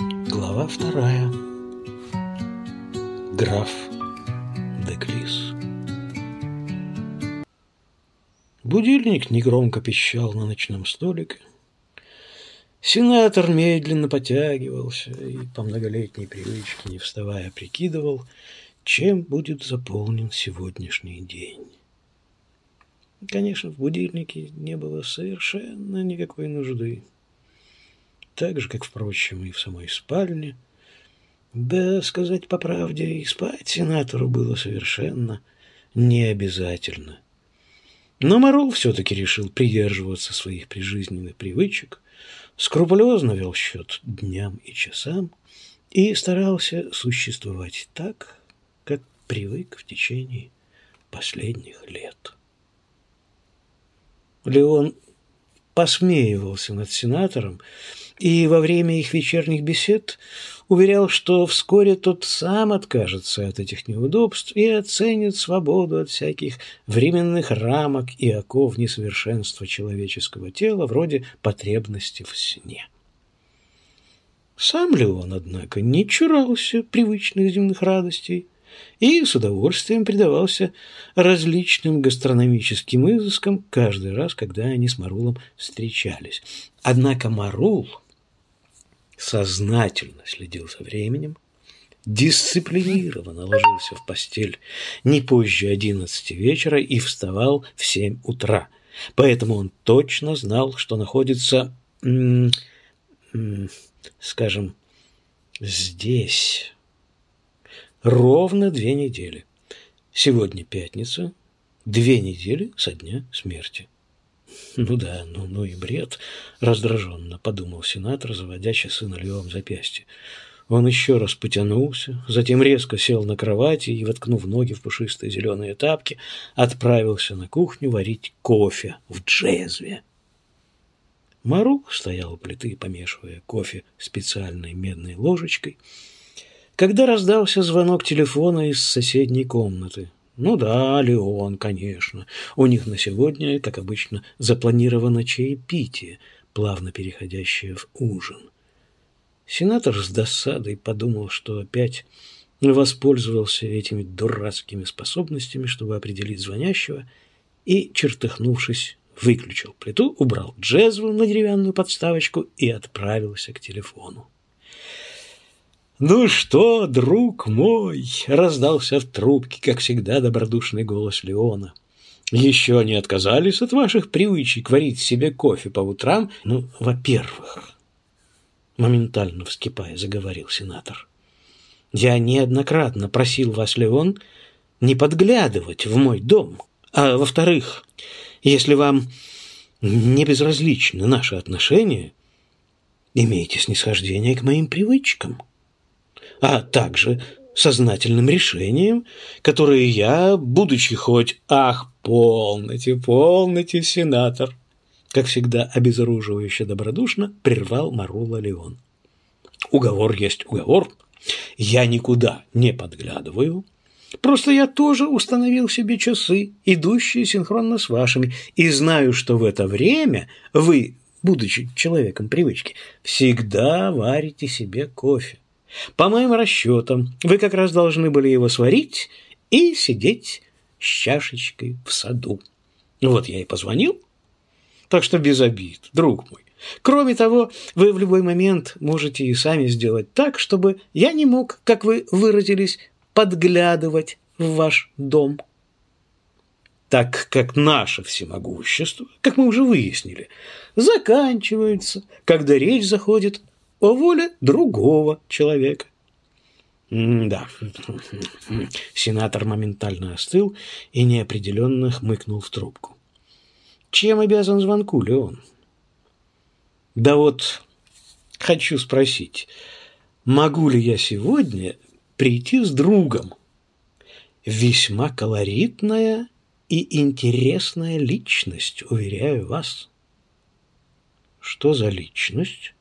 Глава вторая. Граф Деклис. Будильник негромко пищал на ночном столике. Сенатор медленно потягивался и по многолетней привычке, не вставая, прикидывал, чем будет заполнен сегодняшний день. Конечно, в будильнике не было совершенно никакой нужды. Так же, как, впрочем, и в самой спальне. Да, сказать по правде, и спать сенатору было совершенно не обязательно. Но Морол все-таки решил придерживаться своих прижизненных привычек, скрупулезно вел счет дням и часам и старался существовать так, как привык в течение последних лет. Леон посмеивался над сенатором и во время их вечерних бесед уверял, что вскоре тот сам откажется от этих неудобств и оценит свободу от всяких временных рамок и оков несовершенства человеческого тела, вроде потребности в сне. Сам Леон, однако, не чурался привычных земных радостей – и с удовольствием предавался различным гастрономическим изыскам каждый раз, когда они с Марулом встречались. Однако Марул сознательно следил за временем, дисциплинированно ложился в постель не позже одиннадцати вечера и вставал в семь утра. Поэтому он точно знал, что находится, скажем, здесь, ровно две недели. Сегодня пятница, две недели со дня смерти. Ну да, ну, ну и бред, раздраженно подумал сенатор, заводя часы на левом запястье. Он еще раз потянулся, затем резко сел на кровати и, воткнув ноги в пушистые зеленые тапки, отправился на кухню варить кофе в джезве. Мару стоял у плиты, помешивая кофе специальной медной ложечкой – когда раздался звонок телефона из соседней комнаты. Ну да, Леон, конечно. У них на сегодня, как обычно, запланировано чаепитие, плавно переходящее в ужин. Сенатор с досадой подумал, что опять воспользовался этими дурацкими способностями, чтобы определить звонящего, и, чертыхнувшись, выключил плиту, убрал джезву на деревянную подставочку и отправился к телефону. «Ну что, друг мой?» — раздался в трубке, как всегда, добродушный голос Леона. «Еще не отказались от ваших привычек варить себе кофе по утрам? Ну, во-первых...» Моментально вскипая, заговорил сенатор. «Я неоднократно просил вас, Леон, не подглядывать в мой дом. А во-вторых, если вам не безразличны наши отношения, имейте снисхождение к моим привычкам» а также сознательным решением, которое я, будучи хоть «Ах, полноте, полноте, сенатор!» как всегда обезоруживающе добродушно прервал Марула Леон. «Уговор есть уговор. Я никуда не подглядываю. Просто я тоже установил себе часы, идущие синхронно с вашими, и знаю, что в это время вы, будучи человеком привычки, всегда варите себе кофе. По моим расчетам, вы как раз должны были его сварить и сидеть с чашечкой в саду. Вот я и позвонил. Так что без обид, друг мой. Кроме того, вы в любой момент можете и сами сделать так, чтобы я не мог, как вы выразились, подглядывать в ваш дом. Так как наше всемогущество, как мы уже выяснили, заканчивается, когда речь заходит о воле другого человека. да. Сенатор моментально остыл и неопределенно хмыкнул в трубку. Чем обязан звонку, Леон? Да вот, хочу спросить, могу ли я сегодня прийти с другом? Весьма колоритная и интересная личность, уверяю вас. Что за личность?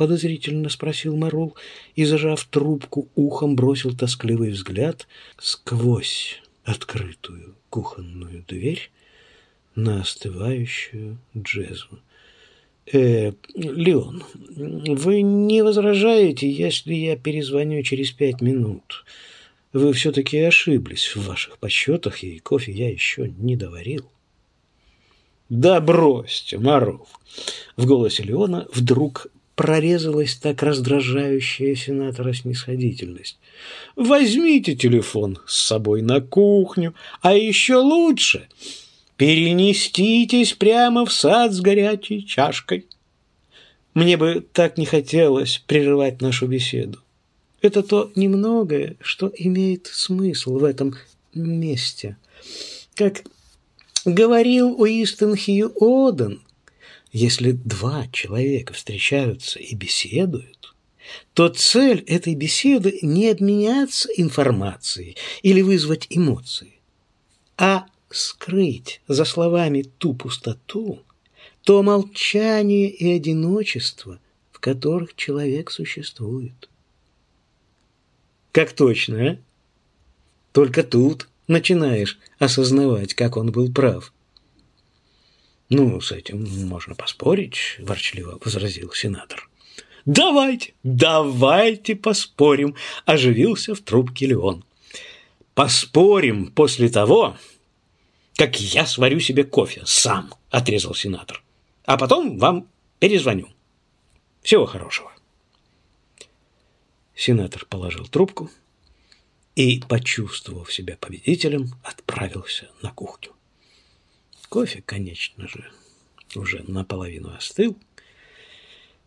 Подозрительно спросил Марул и, зажав трубку, ухом бросил тоскливый взгляд сквозь открытую кухонную дверь на остывающую джезву. Э, Леон, вы не возражаете, если я перезвоню через пять минут? Вы все-таки ошиблись в ваших подсчетах, и кофе я еще не доварил. Да бросьте, Маров. В голосе Леона вдруг прорезалась так раздражающая сенатора снисходительность. Возьмите телефон с собой на кухню, а еще лучше перенеститесь прямо в сад с горячей чашкой. Мне бы так не хотелось прерывать нашу беседу. Это то немногое, что имеет смысл в этом месте. Как говорил Уистон Хью Оден, если два человека встречаются и беседуют, то цель этой беседы не обменяться информацией или вызвать эмоции, а скрыть за словами ту пустоту, то молчание и одиночество, в которых человек существует. Как точно, а? Только тут начинаешь осознавать, как он был прав. «Ну, с этим можно поспорить», – ворчливо возразил сенатор. «Давайте, давайте поспорим», – оживился в трубке Леон. «Поспорим после того, как я сварю себе кофе сам», – отрезал сенатор. «А потом вам перезвоню. Всего хорошего». Сенатор положил трубку и, почувствовав себя победителем, отправился на кухню. Кофе, конечно же, уже наполовину остыл.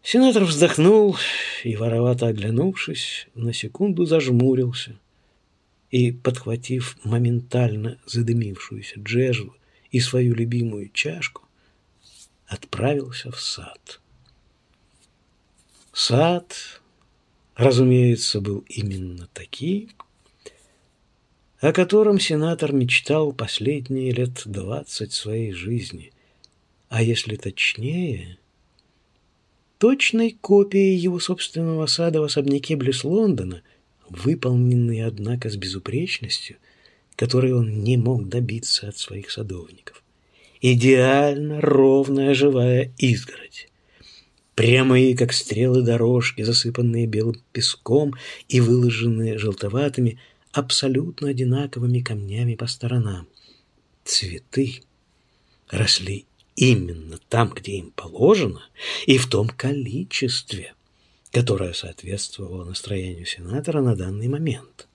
Сенатор вздохнул и, воровато оглянувшись, на секунду зажмурился и, подхватив моментально задымившуюся джезву и свою любимую чашку, отправился в сад. Сад разумеется, был именно таким, о котором сенатор мечтал последние лет двадцать своей жизни, а если точнее, точной копией его собственного сада в особняке близ Лондона, выполненной, однако, с безупречностью, которой он не мог добиться от своих садовников. Идеально ровная живая изгородь Прямые, как стрелы дорожки, засыпанные белым песком и выложенные желтоватыми, абсолютно одинаковыми камнями по сторонам. Цветы росли именно там, где им положено, и в том количестве, которое соответствовало настроению сенатора на данный момент.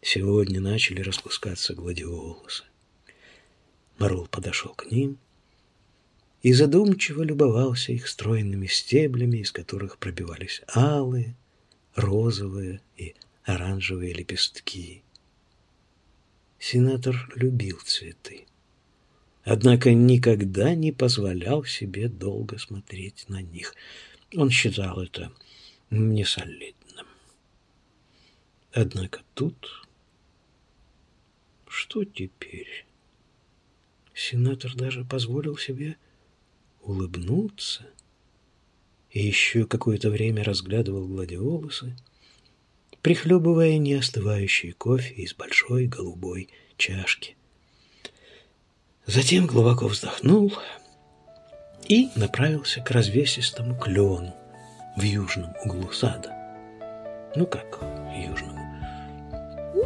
Сегодня начали распускаться гладиолусы. Марул подошел к ним – и задумчиво любовался их стройными стеблями, из которых пробивались алые, розовые и оранжевые лепестки. Сенатор любил цветы, однако никогда не позволял себе долго смотреть на них. Он считал это несолидным. Однако тут... Что теперь? Сенатор даже позволил себе улыбнуться и еще какое-то время разглядывал гладиолусы, прихлебывая неостывающий кофе из большой голубой чашки. Затем глубоко вздохнул и направился к развесистому клену в южном углу сада. Ну как южному?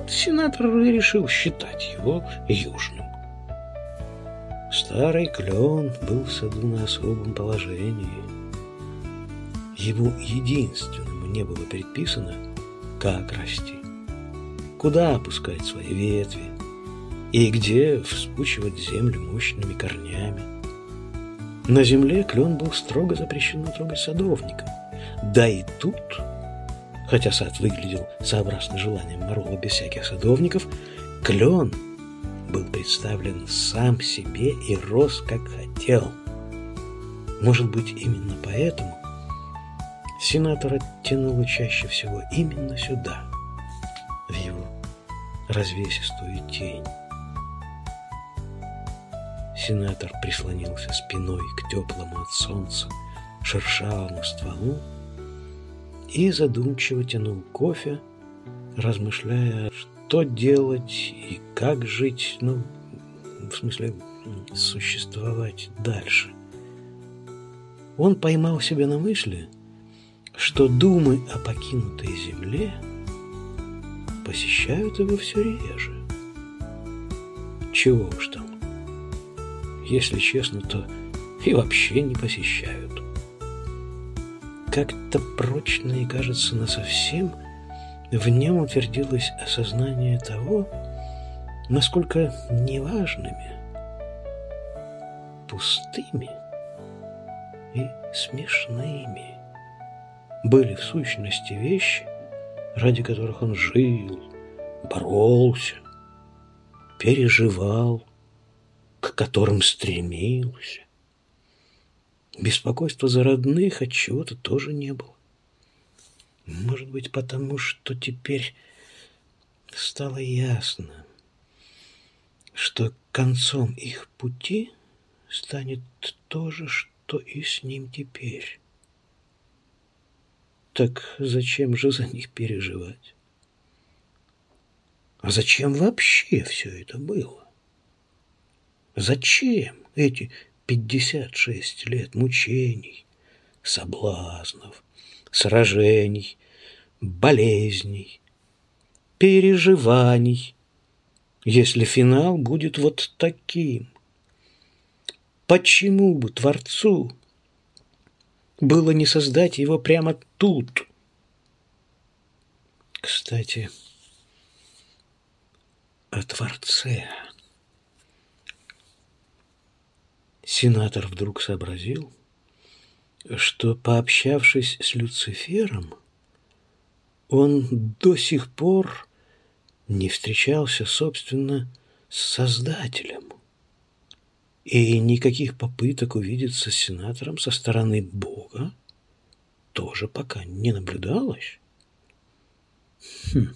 Сенатор решил считать его южным. Старый клен был в саду на особом положении. Ему единственному не было предписано, как расти, куда опускать свои ветви и где вспучивать землю мощными корнями. На земле клен был строго запрещено трогать садовникам. Да и тут, хотя сад выглядел сообразно желанием Марула без всяких садовников, клен – был представлен сам себе и рос, как хотел. Может быть, именно поэтому сенатора тянуло чаще всего именно сюда, в его развесистую тень. Сенатор прислонился спиной к теплому от солнца шершавому стволу и задумчиво тянул кофе, размышляя, что делать и как жить, ну, в смысле, существовать дальше. он поймал себя на мысли, что думы о покинутой земле посещают его все реже. Чего уж там. Если честно, то и вообще не посещают. Как-то прочно и, кажется, насовсем в нем утвердилось осознание того, насколько неважными, пустыми и смешными были в сущности вещи, ради которых он жил, боролся, переживал, к которым стремился. Беспокойства за родных от чего-то тоже не было. Может быть, потому что теперь стало ясно, что концом их пути станет то же, что и с ним теперь. Так зачем же за них переживать? А зачем вообще все это было? Зачем эти 56 лет мучений, соблазнов, сражений, болезней, переживаний, если финал будет вот таким? Почему бы Творцу было не создать его прямо тут? Кстати, о Творце. Сенатор вдруг сообразил, что, пообщавшись с Люцифером, он до сих пор не встречался, собственно, с Создателем. И никаких попыток увидеться с сенатором со стороны Бога тоже пока не наблюдалось. Хм.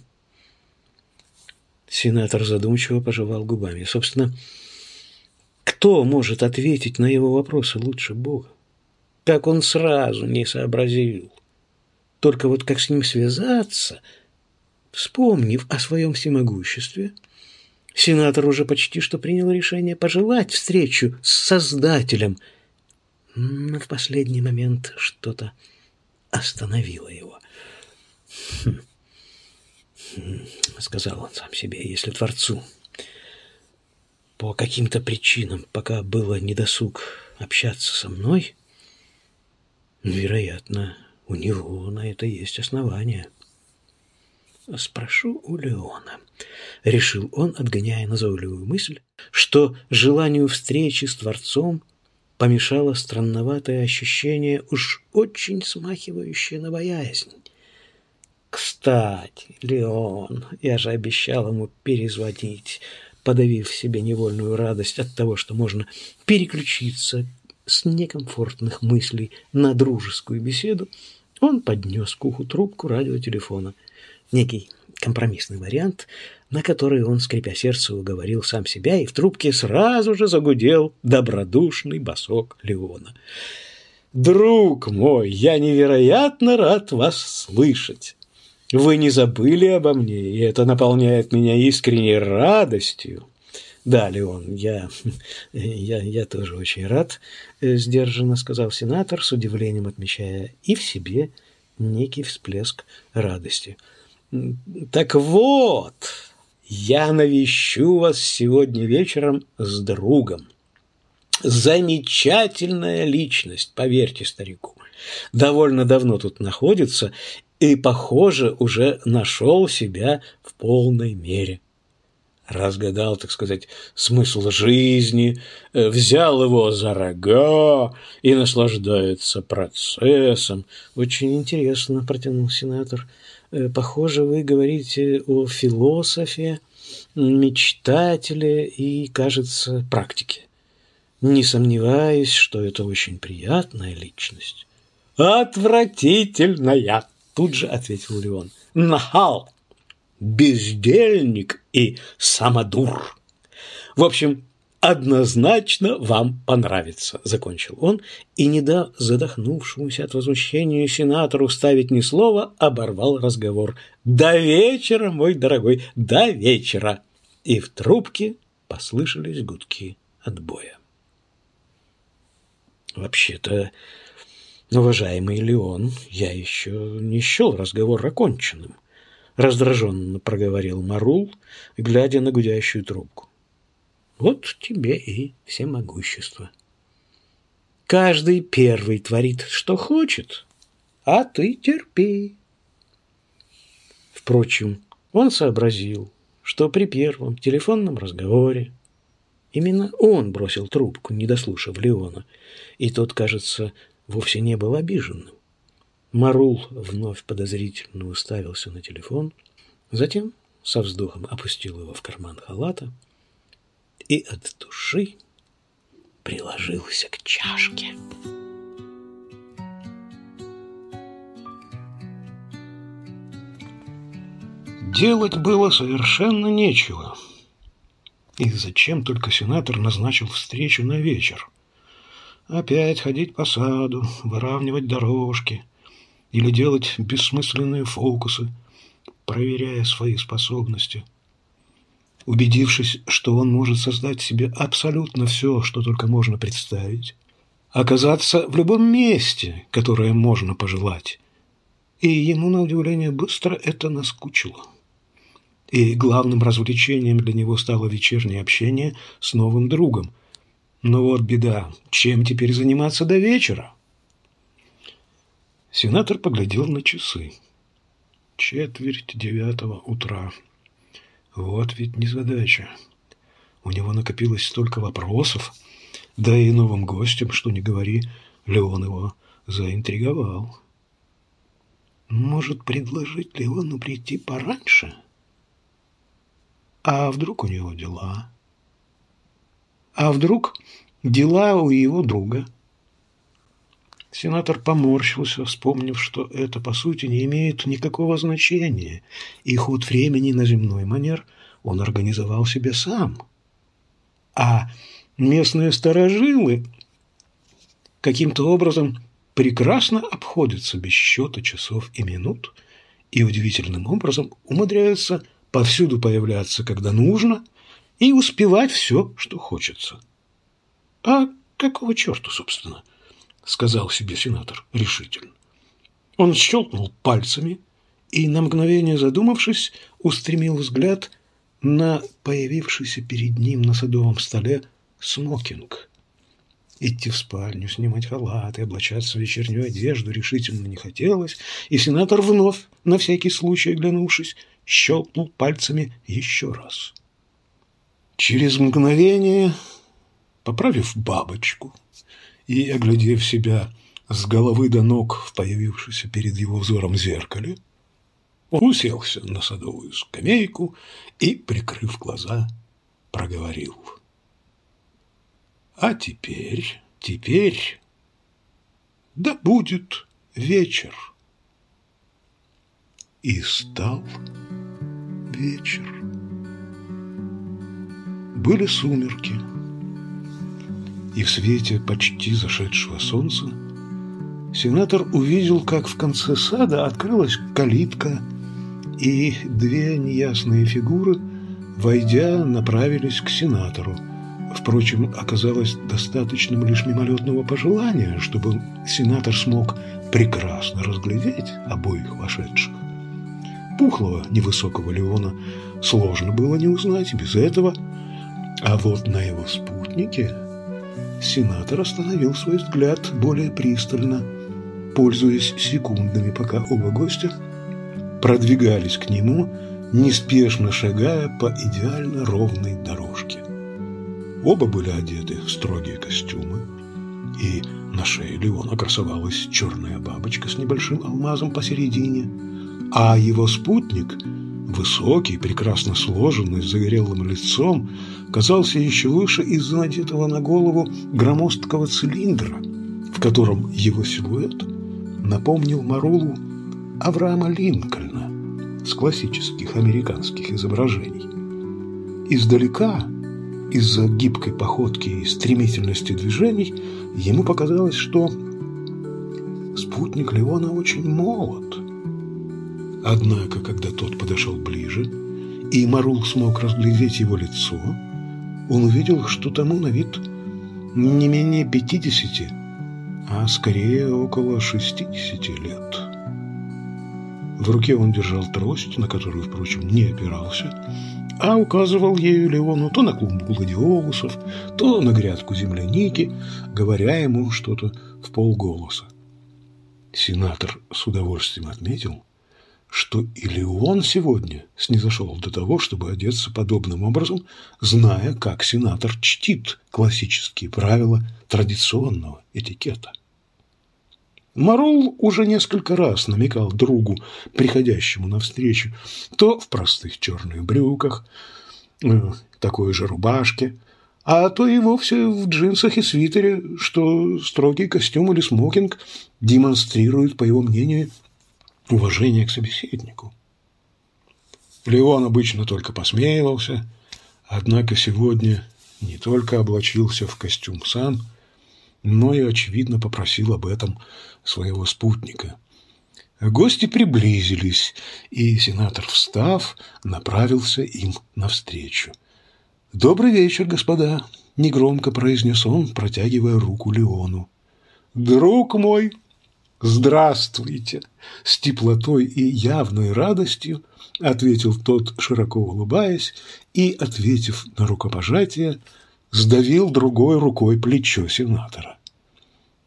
Сенатор задумчиво пожевал губами. Собственно, кто может ответить на его вопросы лучше Бога? Как он сразу не сообразил. Только вот как с ним связаться, вспомнив о своем всемогуществе, сенатор уже почти что принял решение пожелать встречу с Создателем. Но в последний момент что-то остановило его. Хм. хм сказал он сам себе, если Творцу по каким-то причинам пока было недосуг общаться со мной, вероятно, у него на это есть основания. Спрошу у Леона. Решил он, отгоняя назойливую мысль, что желанию встречи с Творцом помешало странноватое ощущение, уж очень смахивающее на боязнь. Кстати, Леон, я же обещал ему перезвонить подавив в себе невольную радость от того, что можно переключиться с некомфортных мыслей на дружескую беседу, он поднес к уху трубку радиотелефона. Некий компромиссный вариант, на который он, скрипя сердце, уговорил сам себя, и в трубке сразу же загудел добродушный босок Леона. «Друг мой, я невероятно рад вас слышать. Вы не забыли обо мне, и это наполняет меня искренней радостью. Да, Леон, я, я, я тоже очень рад, э, сдержанно сказал сенатор, с удивлением отмечая и в себе некий всплеск радости. Так вот, я навещу вас сегодня вечером с другом. Замечательная личность, поверьте старику. Довольно давно тут находится и, похоже, уже нашел себя в полной мере. Разгадал, так сказать, смысл жизни, э, взял его за рога и наслаждается процессом. Очень интересно, протянул сенатор. Э, похоже, вы говорите о философе, мечтателе и, кажется, практике. Не сомневаюсь, что это очень приятная личность. Отвратительная! Тут же ответил Леон. Нахал, бездельник и самодур. В общем, однозначно вам понравится, закончил он, и, не дав задохнувшемуся от возмущения сенатору ставить ни слова, оборвал разговор. До вечера, мой дорогой, до вечера. И в трубке послышались гудки отбоя. Вообще-то Уважаемый Леон, я еще не счел разговор оконченным, раздраженно проговорил Марул, глядя на гудящую трубку. Вот тебе и всемогущество. Каждый первый творит, что хочет, а ты терпи. Впрочем, он сообразил, что при первом телефонном разговоре именно он бросил трубку, не дослушав Леона, и тот, кажется, вовсе не был обиженным. Марул вновь подозрительно уставился на телефон, затем со вздохом опустил его в карман халата и от души приложился к чашке. Делать было совершенно нечего. И зачем только сенатор назначил встречу на вечер? Опять ходить по саду, выравнивать дорожки или делать бессмысленные фокусы, проверяя свои способности. Убедившись, что он может создать себе абсолютно все, что только можно представить, оказаться в любом месте, которое можно пожелать. И ему, на удивление, быстро это наскучило и главным развлечением для него стало вечернее общение с новым другом. Но вот беда, чем теперь заниматься до вечера? Сенатор поглядел на часы. Четверть девятого утра. Вот ведь незадача. У него накопилось столько вопросов, да и новым гостям, что не говори, Леон его заинтриговал. Может, предложить Леону прийти пораньше? — а вдруг у него дела? А вдруг дела у его друга? Сенатор поморщился, вспомнив, что это, по сути, не имеет никакого значения, и ход времени на земной манер он организовал себе сам. А местные сторожилы каким-то образом прекрасно обходятся без счета часов и минут и удивительным образом умудряются повсюду появляться, когда нужно, и успевать все, что хочется. «А какого черта, собственно?» — сказал себе сенатор решительно. Он щелкнул пальцами и, на мгновение задумавшись, устремил взгляд на появившийся перед ним на садовом столе смокинг. Идти в спальню, снимать халат и облачаться в вечернюю одежду решительно не хотелось, и сенатор вновь, на всякий случай оглянувшись, щелкнул пальцами еще раз. Через мгновение, поправив бабочку и оглядев себя с головы до ног в появившемся перед его взором зеркале, уселся на садовую скамейку и, прикрыв глаза, проговорил. А теперь, теперь, да будет вечер. И стал вечер. Были сумерки, и в свете почти зашедшего солнца сенатор увидел, как в конце сада открылась калитка, и две неясные фигуры, войдя, направились к сенатору. Впрочем, оказалось достаточным лишь мимолетного пожелания, чтобы сенатор смог прекрасно разглядеть обоих вошедших пухлого невысокого Леона сложно было не узнать без этого. А вот на его спутнике сенатор остановил свой взгляд более пристально, пользуясь секундами, пока оба гостя продвигались к нему, неспешно шагая по идеально ровной дорожке. Оба были одеты в строгие костюмы, и на шее Леона красовалась черная бабочка с небольшим алмазом посередине – а его спутник, высокий, прекрасно сложенный, с загорелым лицом, казался еще выше из-за надетого на голову громоздкого цилиндра, в котором его силуэт напомнил Марулу Авраама Линкольна с классических американских изображений. Издалека, из-за гибкой походки и стремительности движений, ему показалось, что спутник Леона очень молод – Однако, когда тот подошел ближе, и Марул смог разглядеть его лицо, он увидел, что тому на вид не менее пятидесяти, а скорее около 60 лет. В руке он держал трость, на которую, впрочем, не опирался, а указывал ею Леону то на клумбу гладиолусов, то на грядку земляники, говоря ему что-то в полголоса. Сенатор с удовольствием отметил, что и Леон сегодня снизошел до того, чтобы одеться подобным образом, зная, как сенатор чтит классические правила традиционного этикета. Марул уже несколько раз намекал другу, приходящему навстречу, то в простых черных брюках, э, такой же рубашке, а то и вовсе в джинсах и свитере, что строгий костюм или смокинг демонстрирует, по его мнению, уважение к собеседнику. Леон обычно только посмеивался, однако сегодня не только облачился в костюм сам, но и, очевидно, попросил об этом своего спутника. Гости приблизились, и сенатор, встав, направился им навстречу. «Добрый вечер, господа!» — негромко произнес он, протягивая руку Леону. «Друг мой, здравствуйте!» — с теплотой и явной радостью ответил тот, широко улыбаясь, и, ответив на рукопожатие, сдавил другой рукой плечо сенатора.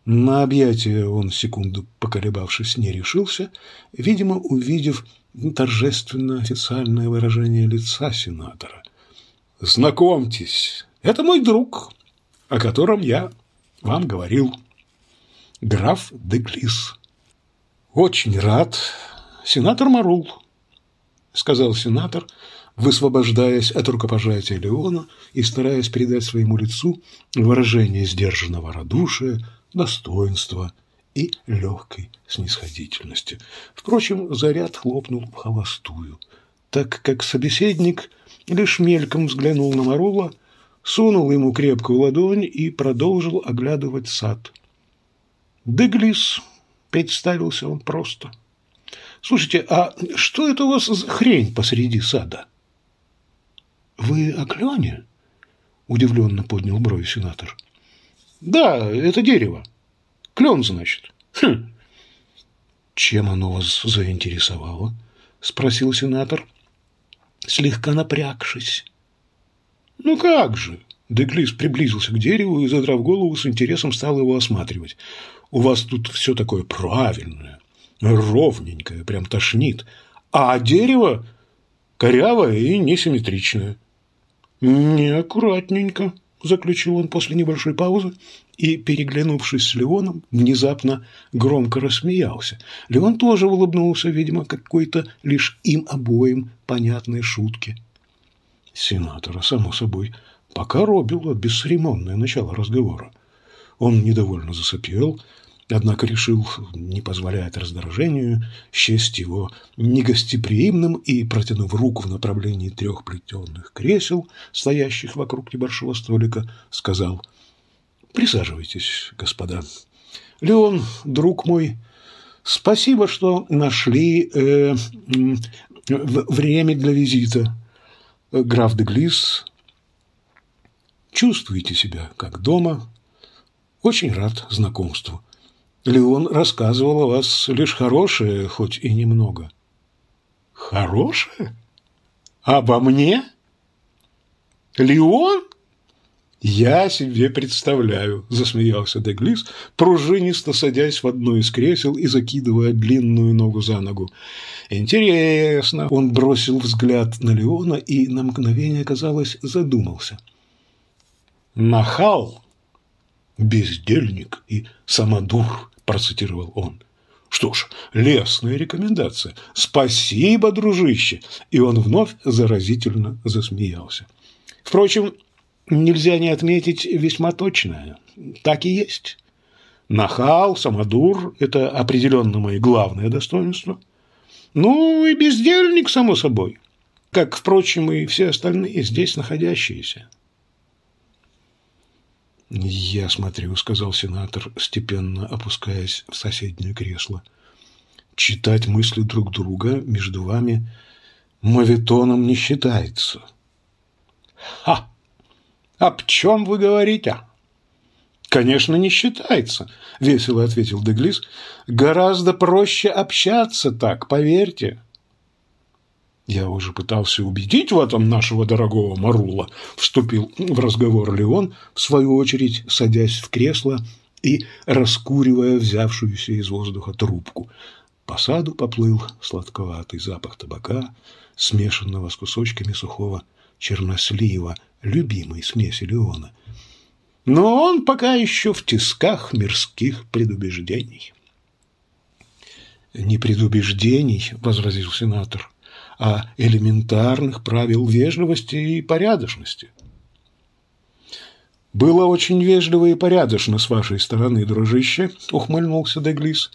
На объятие он, секунду поколебавшись, не решился, видимо, увидев торжественно официальное выражение лица сенатора. «Знакомьтесь, это мой друг, о котором я вам говорил, граф Деглис». «Очень рад, сенатор Марул», — сказал сенатор, высвобождаясь от рукопожатия Леона и стараясь придать своему лицу выражение сдержанного радушия, достоинства и легкой снисходительности. Впрочем, заряд хлопнул в холостую, так как собеседник лишь мельком взглянул на Марула, сунул ему крепкую ладонь и продолжил оглядывать сад. «Деглис», — представился он просто. «Слушайте, а что это у вас за хрень посреди сада?» «Вы о клене?» — удивленно поднял брови сенатор. Да, это дерево. Клен, значит. Хм. Чем оно вас заинтересовало? Спросил сенатор, слегка напрягшись. Ну как же? Деглис приблизился к дереву и, задрав голову, с интересом стал его осматривать. У вас тут все такое правильное, ровненькое, прям тошнит. А дерево корявое и несимметричное. Неаккуратненько. – заключил он после небольшой паузы и, переглянувшись с Леоном, внезапно громко рассмеялся. Леон тоже улыбнулся, видимо, какой-то лишь им обоим понятной шутки. Сенатора, само собой, покоробило бесцеремонное начало разговора. Он недовольно засопел, однако решил не позволять раздражению счесть его негостеприимным и, протянув руку в направлении трех плетенных кресел, стоящих вокруг небольшого столика, сказал «Присаживайтесь, господа. Леон, друг мой, спасибо, что нашли э, время для визита. Граф де Глис, чувствуете себя как дома. Очень рад знакомству». Леон рассказывал о вас лишь хорошее, хоть и немного. Хорошее? Обо мне? Леон? Я себе представляю, засмеялся Деглис, пружинисто садясь в одно из кресел и закидывая длинную ногу за ногу. Интересно. Он бросил взгляд на Леона и на мгновение, казалось, задумался. Нахал, бездельник и самодур процитировал он. Что ж, лестная рекомендация. Спасибо, дружище. И он вновь заразительно засмеялся. Впрочем, нельзя не отметить весьма точное. Так и есть. Нахал, самодур – это определенно мои главные достоинства. Ну и бездельник, само собой. Как, впрочем, и все остальные здесь находящиеся. «Я смотрю», — сказал сенатор, степенно опускаясь в соседнее кресло. «Читать мысли друг друга между вами моветоном не считается». «Ха! Об чем вы говорите?» «Конечно, не считается», – весело ответил Деглис. «Гораздо проще общаться так, поверьте». «Я уже пытался убедить в этом нашего дорогого Марула», – вступил в разговор Леон, в свою очередь садясь в кресло и раскуривая взявшуюся из воздуха трубку. По саду поплыл сладковатый запах табака, смешанного с кусочками сухого чернослива, любимой смеси Леона. Но он пока еще в тисках мирских предубеждений. «Не предубеждений», — возразил сенатор, а элементарных правил вежливости и порядочности. «Было очень вежливо и порядочно с вашей стороны, дружище», — ухмыльнулся Деглис.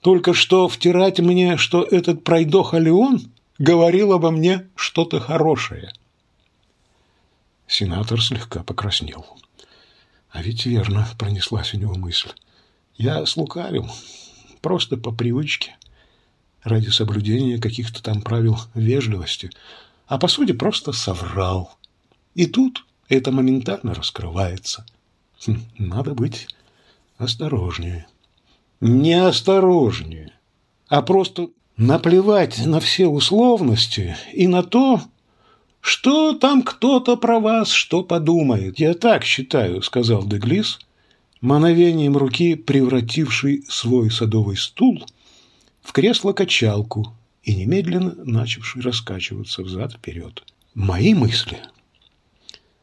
«Только что втирать мне, что этот пройдоха Леон говорил обо мне что-то хорошее». Сенатор слегка покраснел. А ведь верно пронеслась у него мысль. Я слукавил, просто по привычке ради соблюдения каких-то там правил вежливости, а по сути просто соврал. И тут это моментально раскрывается. Хм, надо быть осторожнее. Не осторожнее, а просто наплевать на все условности и на то, что там кто-то про вас что подумает. Я так считаю, сказал Деглис, мановением руки превративший свой садовый стул в кресло-качалку и немедленно начавший раскачиваться взад-вперед. «Мои мысли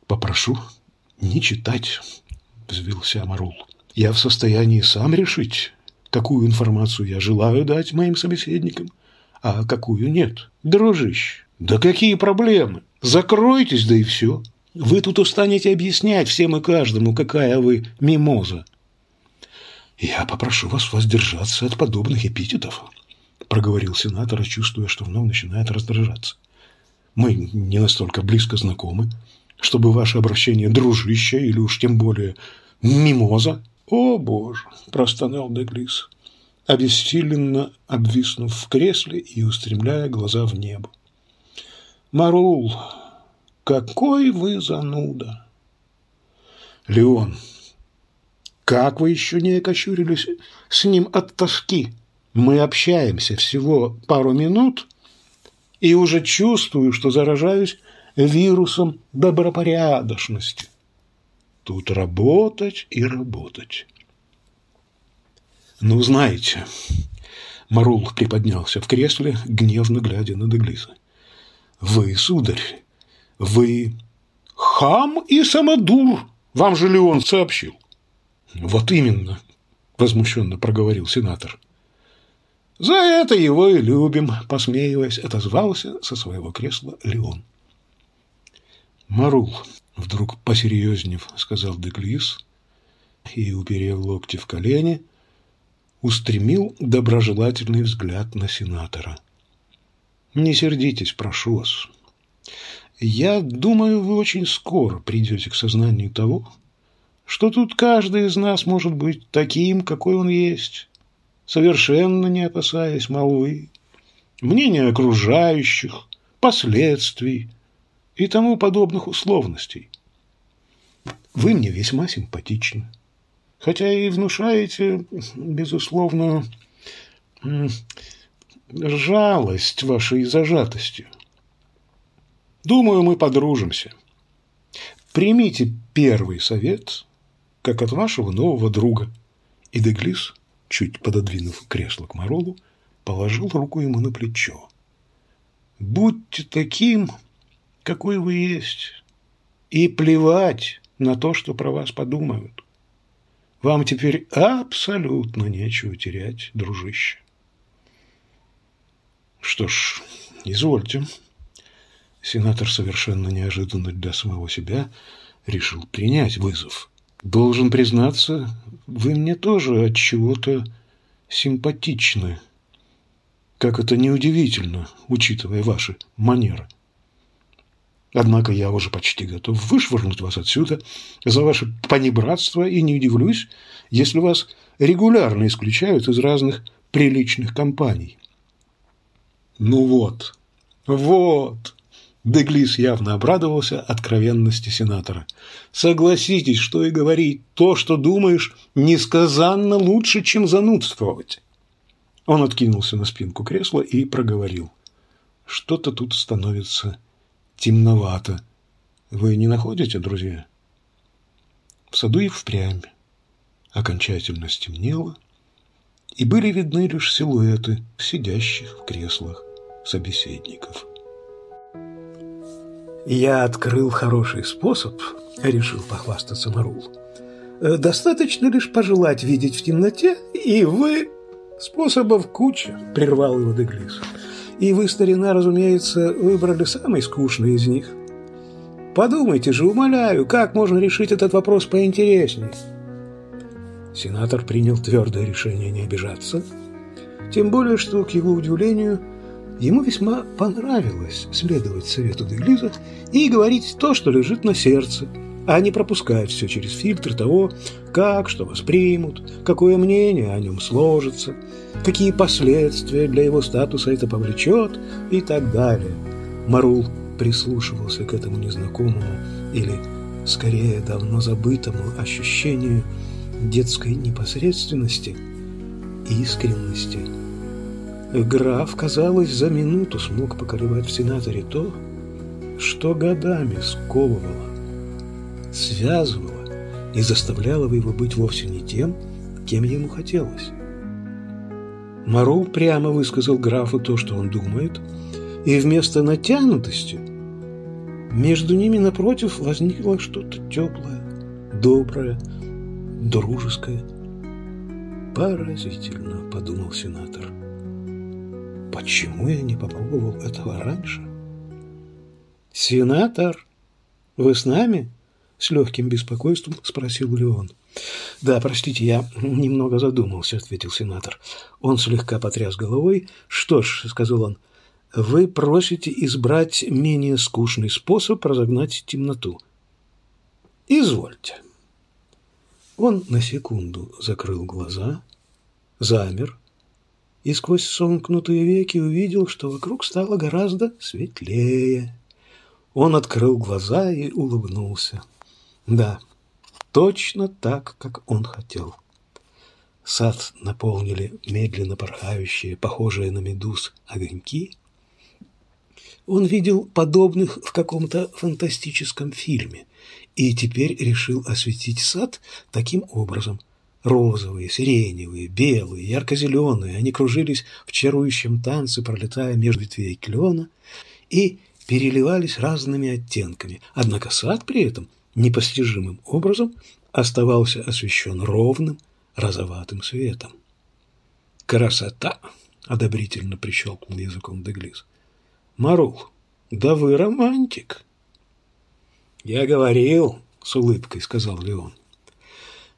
попрошу не читать», — взвился Амарул. «Я в состоянии сам решить, какую информацию я желаю дать моим собеседникам, а какую нет. Дружище, да какие проблемы? Закройтесь, да и все. Вы тут устанете объяснять всем и каждому, какая вы мимоза. «Я попрошу вас воздержаться от подобных эпитетов», – проговорил сенатор, чувствуя, что вновь начинает раздражаться. «Мы не настолько близко знакомы, чтобы ваше обращение дружище или уж тем более мимоза...» «О, Боже!» – простонал Деглис, обессиленно обвиснув в кресле и устремляя глаза в небо. «Марул, какой вы зануда!» «Леон, как вы еще не окочурились с ним от тоски? Мы общаемся всего пару минут, и уже чувствую, что заражаюсь вирусом добропорядочности. Тут работать и работать. Ну, знаете, Марул приподнялся в кресле, гневно глядя на Деглиса. Вы, сударь, вы хам и самодур, вам же Леон сообщил. Вот именно, возмущенно проговорил сенатор. За это его и любим, посмеиваясь, отозвался со своего кресла Леон. Марул, вдруг посерьезнев, сказал Деклис и, уперев локти в колени, устремил доброжелательный взгляд на сенатора. «Не сердитесь, прошу вас. Я думаю, вы очень скоро придете к сознанию того, что тут каждый из нас может быть таким, какой он есть, совершенно не опасаясь молвы, мнения окружающих, последствий и тому подобных условностей. Вы мне весьма симпатичны, хотя и внушаете, безусловно, жалость вашей зажатостью. Думаю, мы подружимся. Примите первый совет как от вашего нового друга». И Деглис, чуть пододвинув кресло к Моролу, положил руку ему на плечо. «Будьте таким, какой вы есть, и плевать на то, что про вас подумают. Вам теперь абсолютно нечего терять, дружище». «Что ж, извольте». Сенатор совершенно неожиданно для самого себя решил принять вызов. Должен признаться, вы мне тоже от чего-то симпатичны. Как это неудивительно, учитывая ваши манеры. Однако я уже почти готов вышвырнуть вас отсюда за ваше понебратство и не удивлюсь, если вас регулярно исключают из разных приличных компаний. Ну вот, вот, Деглис явно обрадовался откровенности сенатора. «Согласитесь, что и говорить, то, что думаешь, несказанно лучше, чем занудствовать». Он откинулся на спинку кресла и проговорил. «Что-то тут становится темновато. Вы не находите, друзья?» В саду и впрямь окончательно стемнело, и были видны лишь силуэты сидящих в креслах собеседников. «Я открыл хороший способ», — решил похвастаться Марул. «Достаточно лишь пожелать видеть в темноте, и вы...» «Способов куча», — прервал его Деглис. «И вы, старина, разумеется, выбрали самый скучный из них. Подумайте же, умоляю, как можно решить этот вопрос поинтереснее?» Сенатор принял твердое решение не обижаться, тем более, что, к его удивлению, ему весьма понравилось следовать совету Деглиза и говорить то, что лежит на сердце, а не пропускать все через фильтр того, как, что воспримут, какое мнение о нем сложится, какие последствия для его статуса это повлечет и так далее. Марул прислушивался к этому незнакомому или, скорее, давно забытому ощущению детской непосредственности и искренности. Граф, казалось, за минуту смог поколебать в сенаторе то, что годами сковывало, связывало и заставляло его быть вовсе не тем, кем ему хотелось. Марул прямо высказал графу то, что он думает, и вместо натянутости между ними напротив возникло что-то теплое, доброе, дружеское. Поразительно, подумал сенатор. Почему я не попробовал этого раньше? Сенатор, вы с нами? С легким беспокойством спросил Леон. «Да, простите, я немного задумался», — ответил сенатор. Он слегка потряс головой. «Что ж», — сказал он, — «вы просите избрать менее скучный способ разогнать темноту». «Извольте». Он на секунду закрыл глаза, замер и сквозь сомкнутые веки увидел, что вокруг стало гораздо светлее. Он открыл глаза и улыбнулся. Да, точно так, как он хотел. Сад наполнили медленно порхающие, похожие на медуз, огоньки. Он видел подобных в каком-то фантастическом фильме и теперь решил осветить сад таким образом. Розовые, сиреневые, белые, ярко-зеленые, они кружились в чарующем танце, пролетая между ветвей клена, и переливались разными оттенками. Однако сад при этом непостижимым образом оставался освещен ровным розоватым светом. «Красота!» — одобрительно прищелкнул языком Деглис. «Марул, да вы романтик!» «Я говорил», — с улыбкой сказал Леон, —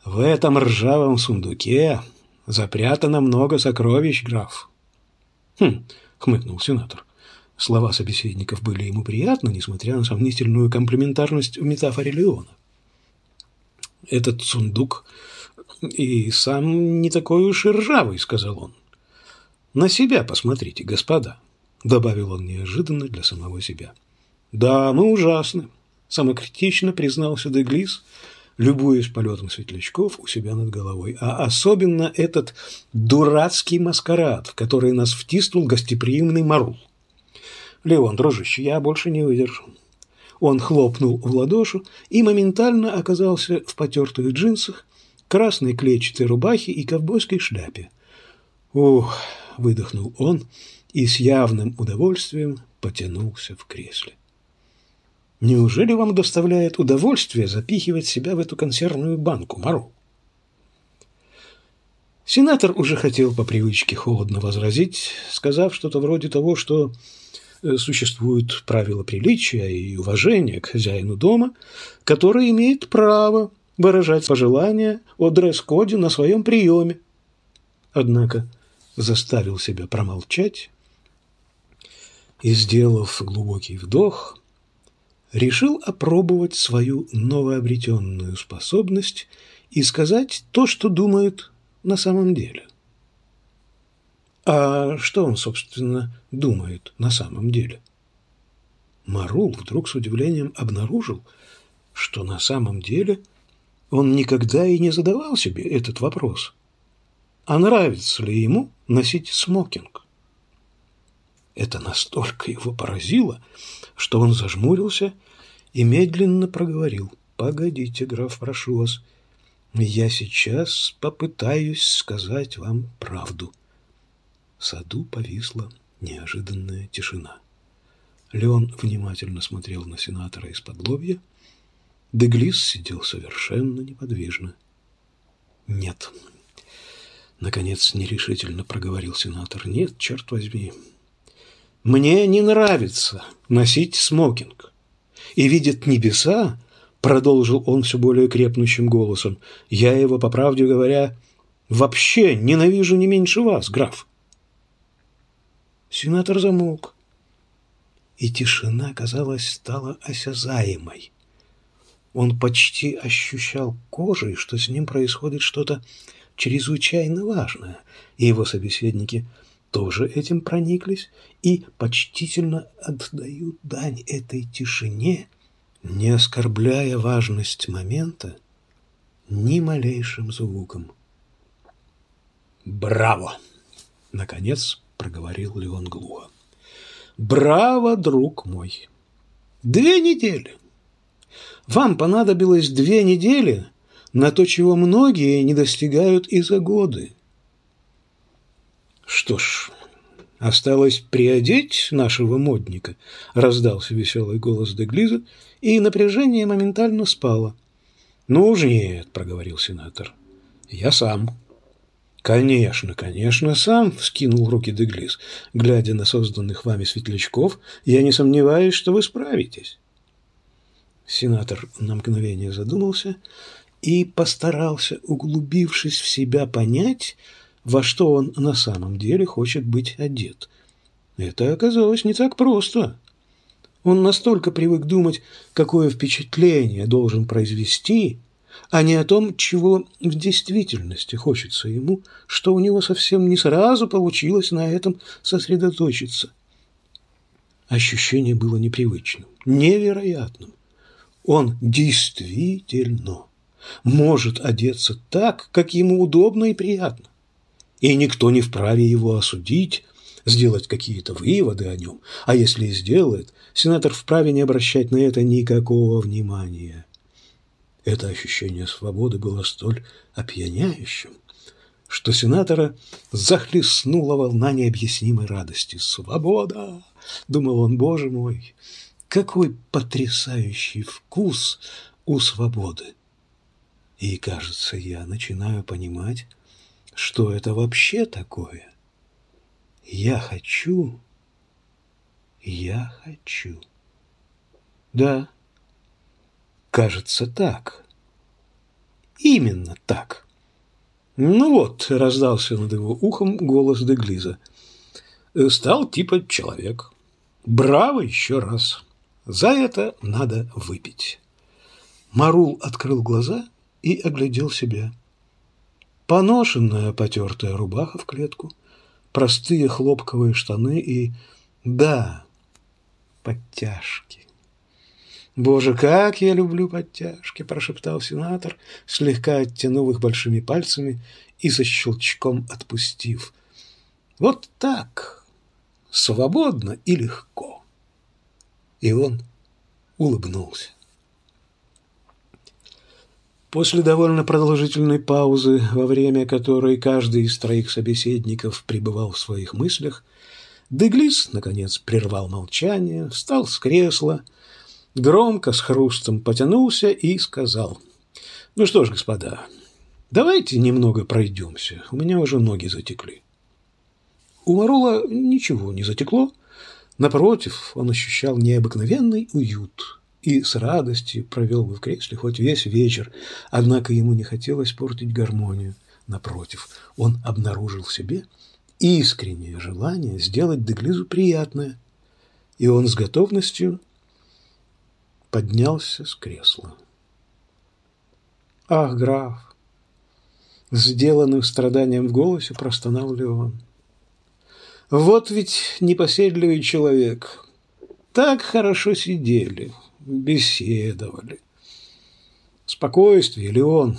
«в этом ржавом сундуке запрятано много сокровищ, граф». «Хм», — хмыкнул сенатор. Слова собеседников были ему приятны, несмотря на сомнительную комплементарность в метафоре Леона. «Этот сундук и сам не такой уж и ржавый», — сказал он. «На себя посмотрите, господа», — добавил он неожиданно для самого себя. «Да, мы ужасны», самокритично признался Деглис, любуясь полетом светлячков у себя над головой, а особенно этот дурацкий маскарад, в который нас втиснул гостеприимный Марул. «Леон, дружище, я больше не выдержу». Он хлопнул в ладошу и моментально оказался в потертых джинсах, красной клетчатой рубахе и ковбойской шляпе. «Ух!» – выдохнул он и с явным удовольствием потянулся в кресле. Неужели вам доставляет удовольствие запихивать себя в эту консервную банку, Мару? Сенатор уже хотел по привычке холодно возразить, сказав что-то вроде того, что э, существуют правила приличия и уважения к хозяину дома, который имеет право выражать пожелания о дресс-коде на своем приеме. Однако заставил себя промолчать и, сделав глубокий вдох, решил опробовать свою новообретенную способность и сказать то, что думает на самом деле. А что он, собственно, думает на самом деле? Марул вдруг с удивлением обнаружил, что на самом деле он никогда и не задавал себе этот вопрос. А нравится ли ему носить смокинг? Это настолько его поразило, что он зажмурился и медленно проговорил. «Погодите, граф, прошу вас, я сейчас попытаюсь сказать вам правду». В саду повисла неожиданная тишина. Леон внимательно смотрел на сенатора из-под лобья. Деглис сидел совершенно неподвижно. «Нет». Наконец нерешительно проговорил сенатор. «Нет, черт возьми. Мне не нравится носить смокинг. И видят небеса, продолжил он все более крепнущим голосом, я его, по правде говоря, вообще ненавижу не меньше вас, граф. Сенатор замолк и тишина, казалось, стала осязаемой. Он почти ощущал кожей, что с ним происходит что-то чрезвычайно важное, и его собеседники тоже этим прониклись и почтительно отдают дань этой тишине, не оскорбляя важность момента ни малейшим звуком. «Браво!» — наконец проговорил Леон глухо. Браво, друг мой! Две недели! Вам понадобилось две недели на то, чего многие не достигают и за годы. Что ж, осталось приодеть нашего модника, раздался веселый голос Деглиза, и напряжение моментально спало. Ну уж нет, проговорил сенатор. Я сам. «Конечно, конечно, сам!» – вскинул руки Деглис. «Глядя на созданных вами светлячков, я не сомневаюсь, что вы справитесь». Сенатор на мгновение задумался и постарался, углубившись в себя, понять, во что он на самом деле хочет быть одет. Это оказалось не так просто. Он настолько привык думать, какое впечатление должен произвести – а не о том, чего в действительности хочется ему, что у него совсем не сразу получилось на этом сосредоточиться. Ощущение было непривычным, невероятным. Он действительно может одеться так, как ему удобно и приятно. И никто не вправе его осудить, сделать какие-то выводы о нем. А если и сделает, сенатор вправе не обращать на это никакого внимания. Это ощущение свободы было столь опьяняющим, что сенатора захлестнула волна необъяснимой радости. «Свобода!» — думал он, «Боже мой! Какой потрясающий вкус у свободы!» И, кажется, я начинаю понимать, что это вообще такое. Я хочу, я хочу. Да, Кажется, так. Именно так. Ну вот, раздался над его ухом голос Деглиза. Стал типа человек. Браво еще раз. За это надо выпить. Марул открыл глаза и оглядел себя. Поношенная потертая рубаха в клетку, простые хлопковые штаны и, да, подтяжки. «Боже, как я люблю подтяжки!» – прошептал сенатор, слегка оттянув их большими пальцами и со щелчком отпустив. «Вот так! Свободно и легко!» И он улыбнулся. После довольно продолжительной паузы, во время которой каждый из троих собеседников пребывал в своих мыслях, Деглис, наконец, прервал молчание, встал с кресла – громко с хрустом потянулся и сказал, «Ну что ж, господа, давайте немного пройдемся, у меня уже ноги затекли». У Марула ничего не затекло, напротив, он ощущал необыкновенный уют и с радостью провел бы в кресле хоть весь вечер, однако ему не хотелось портить гармонию. Напротив, он обнаружил в себе искреннее желание сделать Деглизу приятное, и он с готовностью поднялся с кресла. «Ах, граф!» Сделанным страданием в голосе простонал Леон. «Вот ведь непоседливый человек. так хорошо сидели, беседовали. Спокойствие, Леон.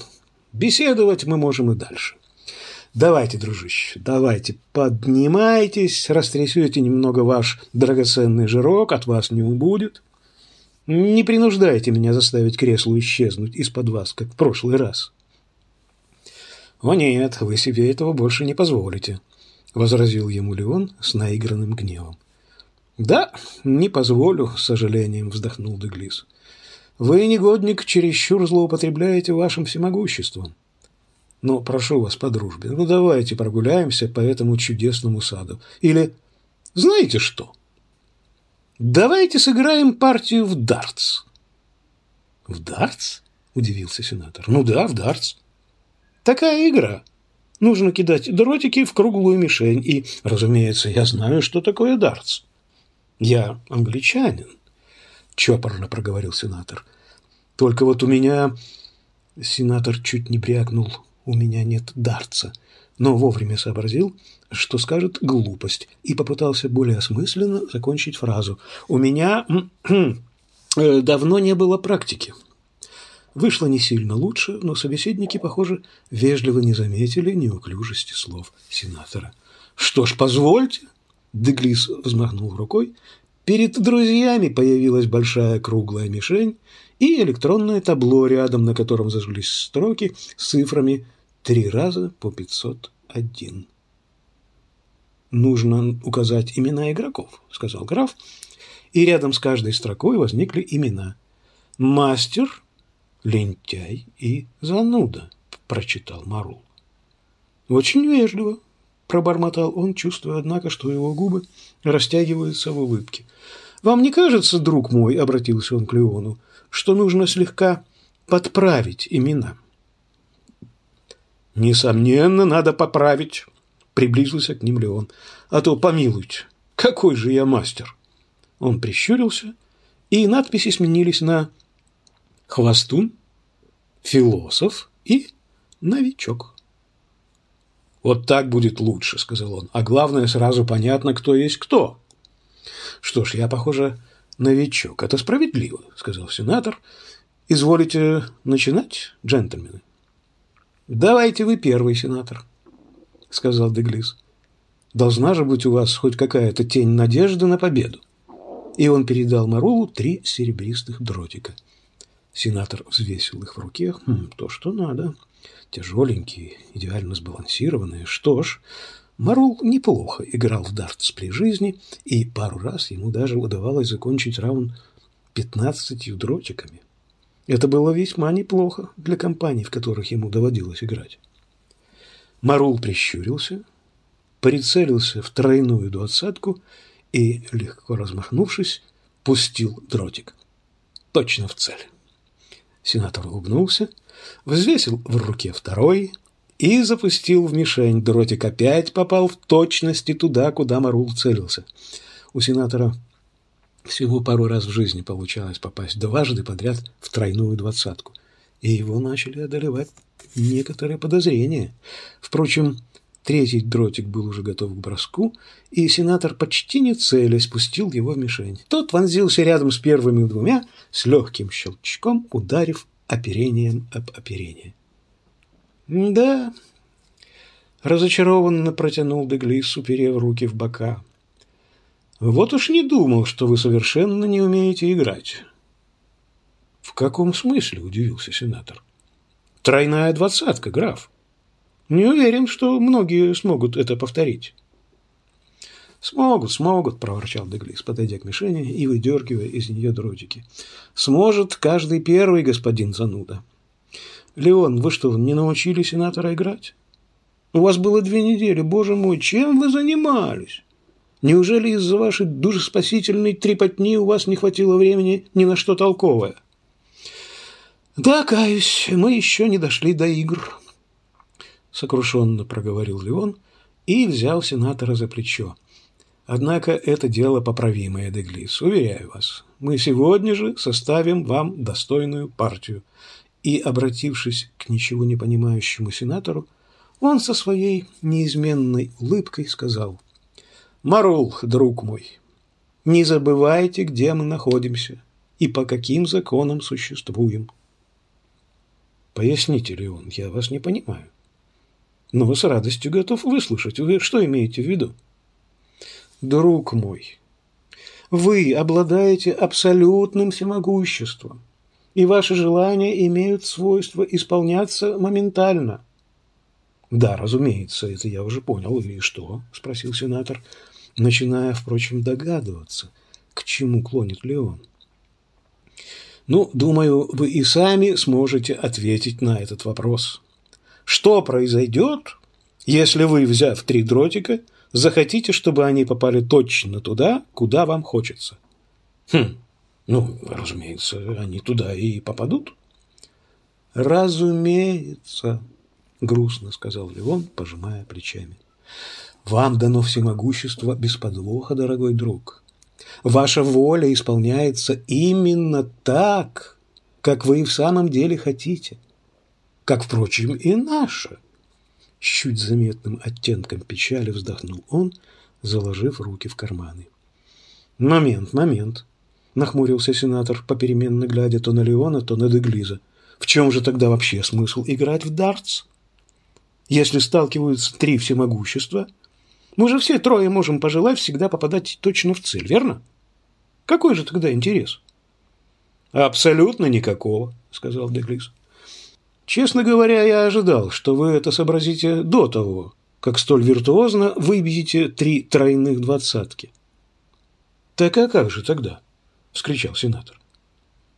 Беседовать мы можем и дальше. Давайте, дружище, давайте, поднимайтесь, растрясете немного ваш драгоценный жирок, от вас не убудет. Не принуждайте меня заставить кресло исчезнуть из-под вас, как в прошлый раз. О нет, вы себе этого больше не позволите, возразил ему Леон с наигранным гневом. Да, не позволю, с сожалением вздохнул Деглис. Вы, негодник, чересчур злоупотребляете вашим всемогуществом. Но прошу вас по дружбе, ну давайте прогуляемся по этому чудесному саду. Или знаете что? Давайте сыграем партию в дартс. В дартс? Удивился сенатор. Ну да, в дартс. Такая игра. Нужно кидать дротики в круглую мишень. И, разумеется, я знаю, что такое дартс. Я англичанин, чопорно проговорил сенатор. Только вот у меня... Сенатор чуть не брякнул. У меня нет дартса. Но вовремя сообразил, что скажет глупость, и попытался более осмысленно закончить фразу. «У меня э, давно не было практики». Вышло не сильно лучше, но собеседники, похоже, вежливо не заметили неуклюжести слов сенатора. «Что ж, позвольте!» Деглис взмахнул рукой. Перед друзьями появилась большая круглая мишень и электронное табло, рядом на котором зажглись строки с цифрами три раза по пятьсот один. «Нужно указать имена игроков», — сказал граф, и рядом с каждой строкой возникли имена. «Мастер», «Лентяй» и «Зануда», — прочитал Марул. «Очень вежливо», — пробормотал он, чувствуя, однако, что его губы растягиваются в улыбке. «Вам не кажется, друг мой, — обратился он к Леону, — что нужно слегка подправить имена?» «Несомненно, надо поправить», — приблизился к ним Леон. «А то, помилуйте, какой же я мастер!» Он прищурился, и надписи сменились на «Хвостун», «Философ» и «Новичок». «Вот так будет лучше», — сказал он. «А главное, сразу понятно, кто есть кто». «Что ж, я, похоже, новичок. Это справедливо», — сказал сенатор. «Изволите начинать, джентльмены?» «Давайте вы первый, сенатор», — сказал Деглис. «Должна же быть у вас хоть какая-то тень надежды на победу». И он передал Марулу три серебристых дротика. Сенатор взвесил их в руке. Хм, то, что надо. Тяжеленькие, идеально сбалансированные. Что ж, Марул неплохо играл в дартс при жизни, и пару раз ему даже удавалось закончить раунд пятнадцатью дротиками. Это было весьма неплохо для компаний, в которых ему доводилось играть. Марул прищурился, прицелился в тройную двадцатку и, легко размахнувшись, пустил дротик. Точно в цель. Сенатор улыбнулся, взвесил в руке второй и запустил в мишень. Дротик опять попал в точности туда, куда Марул целился. У сенатора всего пару раз в жизни получалось попасть дважды подряд в тройную двадцатку, и его начали одолевать некоторые подозрения. Впрочем, третий дротик был уже готов к броску, и сенатор почти не целя спустил его в мишень. Тот вонзился рядом с первыми двумя, с легким щелчком ударив оперением об оперение. «Да», — разочарованно протянул Деглис, уперев руки в бока, — вот уж не думал, что вы совершенно не умеете играть. В каком смысле, удивился сенатор. Тройная двадцатка, граф. Не уверен, что многие смогут это повторить. «Смогут, смогут», – проворчал Деглис, подойдя к мишени и выдергивая из нее дротики. «Сможет каждый первый, господин зануда». «Леон, вы что, не научили сенатора играть? У вас было две недели, боже мой, чем вы занимались?» Неужели из-за вашей душеспасительной трепотни у вас не хватило времени ни на что толковое? Да, каюсь, мы еще не дошли до игр, сокрушенно проговорил Леон и взял сенатора за плечо. Однако это дело поправимое, Деглис, уверяю вас. Мы сегодня же составим вам достойную партию. И, обратившись к ничего не понимающему сенатору, он со своей неизменной улыбкой сказал – Марул, друг мой, Не забывайте, где мы находимся и по каким законам существуем. Поясните, Леон, я вас не понимаю. Но с радостью готов выслушать. Вы что имеете в виду? Друг мой, вы обладаете абсолютным всемогуществом, и ваши желания имеют свойство исполняться моментально. Да, разумеется, это я уже понял. И что? Спросил сенатор, начиная, впрочем, догадываться, к чему клонит Леон. Ну, думаю, вы и сами сможете ответить на этот вопрос. Что произойдет, если вы, взяв три дротика, захотите, чтобы они попали точно туда, куда вам хочется? Хм, ну, разумеется, они туда и попадут. Разумеется, грустно сказал Левон, пожимая плечами. Вам дано всемогущество без подвоха, дорогой друг. Ваша воля исполняется именно так, как вы и в самом деле хотите, как, впрочем, и наша. С чуть заметным оттенком печали вздохнул он, заложив руки в карманы. «Момент, момент», — нахмурился сенатор, попеременно глядя то на Леона, то на Деглиза. «В чем же тогда вообще смысл играть в дартс? Если сталкиваются три всемогущества — мы же все трое можем пожелать всегда попадать точно в цель, верно? Какой же тогда интерес? Абсолютно никакого, сказал Деглис. Честно говоря, я ожидал, что вы это сообразите до того, как столь виртуозно выбьете три тройных двадцатки. Так а как же тогда? вскричал сенатор.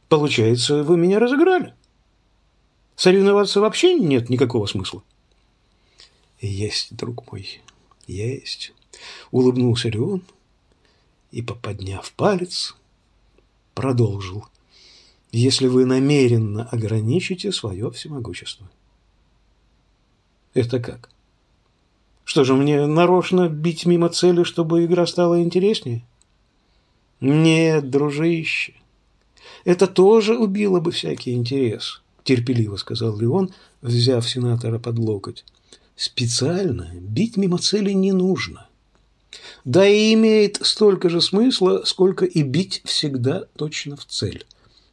Получается, вы меня разыграли? Соревноваться вообще нет никакого смысла. Есть, друг мой, есть. Улыбнулся Леон и, поподняв палец, продолжил. Если вы намеренно ограничите свое всемогущество. Это как? Что же, мне нарочно бить мимо цели, чтобы игра стала интереснее? Нет, дружище, это тоже убило бы всякий интерес, терпеливо сказал Леон, взяв сенатора под локоть. Специально бить мимо цели не нужно. Да и имеет столько же смысла, сколько и бить всегда точно в цель.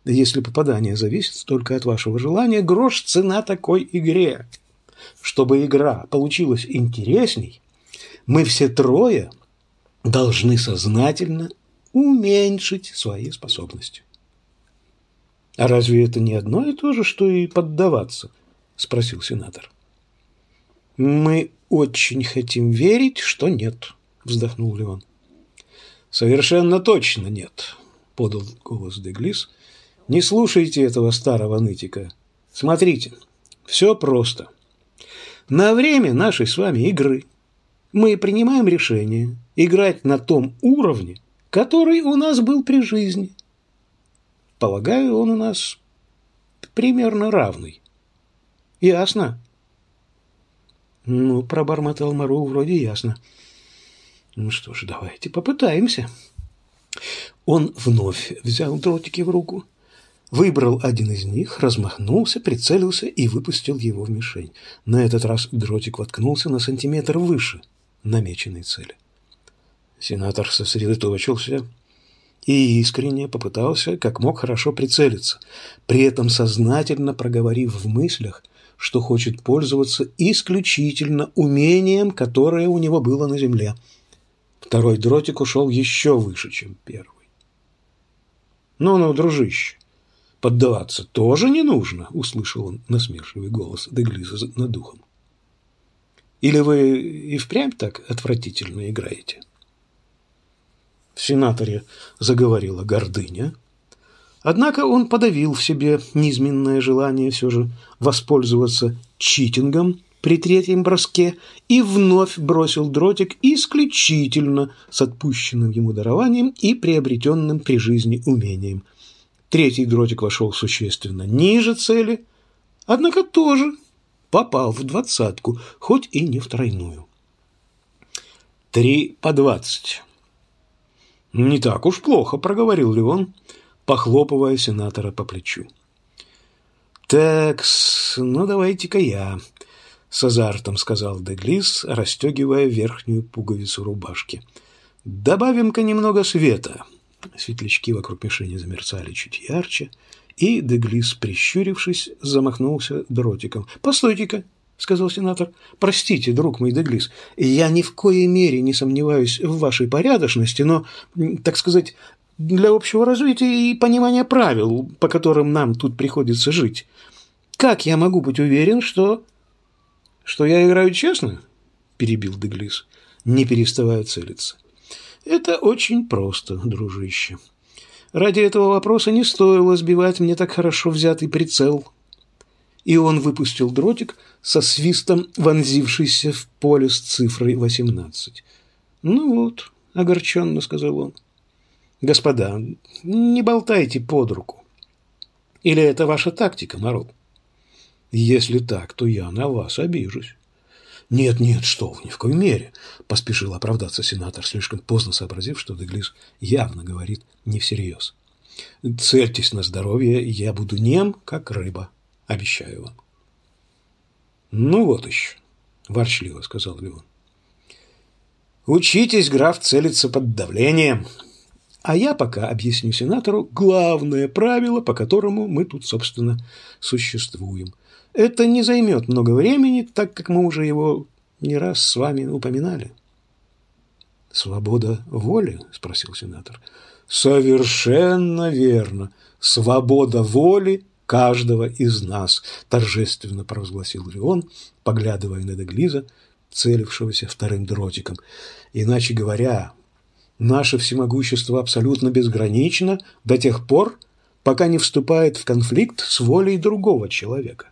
Если попадание зависит только от вашего желания, грош цена такой игре. Чтобы игра получилась интересней, мы все трое должны сознательно уменьшить свои способности. «А разве это не одно и то же, что и поддаваться?» – спросил сенатор. «Мы очень хотим верить, что нет», – вздохнул Леон. «Совершенно точно нет», – подал голос Деглис. «Не слушайте этого старого нытика. Смотрите, все просто. На время нашей с вами игры мы принимаем решение играть на том уровне, который у нас был при жизни. Полагаю, он у нас примерно равный. Ясно?» Ну, пробормотал Мару, вроде ясно. Ну что ж, давайте попытаемся. Он вновь взял дротики в руку, выбрал один из них, размахнулся, прицелился и выпустил его в мишень. На этот раз дротик воткнулся на сантиметр выше намеченной цели. Сенатор сосредоточился и искренне попытался как мог хорошо прицелиться, при этом сознательно проговорив в мыслях, что хочет пользоваться исключительно умением, которое у него было на земле. Второй дротик ушел еще выше, чем первый. «Ну-ну, дружище, поддаваться тоже не нужно», — услышал он насмешливый голос Деглиза над духом. «Или вы и впрямь так отвратительно играете?» В сенаторе заговорила гордыня, Однако он подавил в себе низменное желание все же воспользоваться читингом при третьем броске и вновь бросил дротик исключительно с отпущенным ему дарованием и приобретенным при жизни умением. Третий дротик вошел существенно ниже цели, однако тоже попал в двадцатку, хоть и не в тройную. Три по двадцать. «Не так уж плохо», — проговорил Леон, — похлопывая сенатора по плечу. так ну давайте-ка я», — с азартом сказал Деглис, расстегивая верхнюю пуговицу рубашки. Добавим-ка немного света. Светлячки вокруг мишени замерцали чуть ярче, и Деглис, прищурившись, замахнулся дротиком. «Постойте-ка!» — сказал сенатор. «Простите, друг мой Деглис, я ни в коей мере не сомневаюсь в вашей порядочности, но, так сказать, для общего развития и понимания правил, по которым нам тут приходится жить. Как я могу быть уверен, что... что я играю честно?» — перебил Деглис, не переставая целиться. «Это очень просто, дружище. Ради этого вопроса не стоило сбивать мне так хорошо взятый прицел». И он выпустил дротик со свистом, вонзившийся в поле с цифрой 18. «Ну вот», — огорченно сказал он, — «господа, не болтайте под руку. Или это ваша тактика, Морол?» Если так, то я на вас обижусь. «Нет, нет, что вы, ни в коей мере!» – поспешил оправдаться сенатор, слишком поздно сообразив, что Деглис явно говорит не всерьез. «Цельтесь на здоровье, я буду нем, как рыба, обещаю вам». «Ну вот еще», – ворчливо сказал Леон. «Учитесь, граф, целиться под давлением. А я пока объясню сенатору главное правило, по которому мы тут, собственно, существуем – это не займет много времени, так как мы уже его не раз с вами упоминали. «Свобода воли?» – спросил сенатор. «Совершенно верно. Свобода воли каждого из нас», – торжественно провозгласил Леон, поглядывая на Деглиза, целившегося вторым дротиком. «Иначе говоря, наше всемогущество абсолютно безгранично до тех пор, пока не вступает в конфликт с волей другого человека.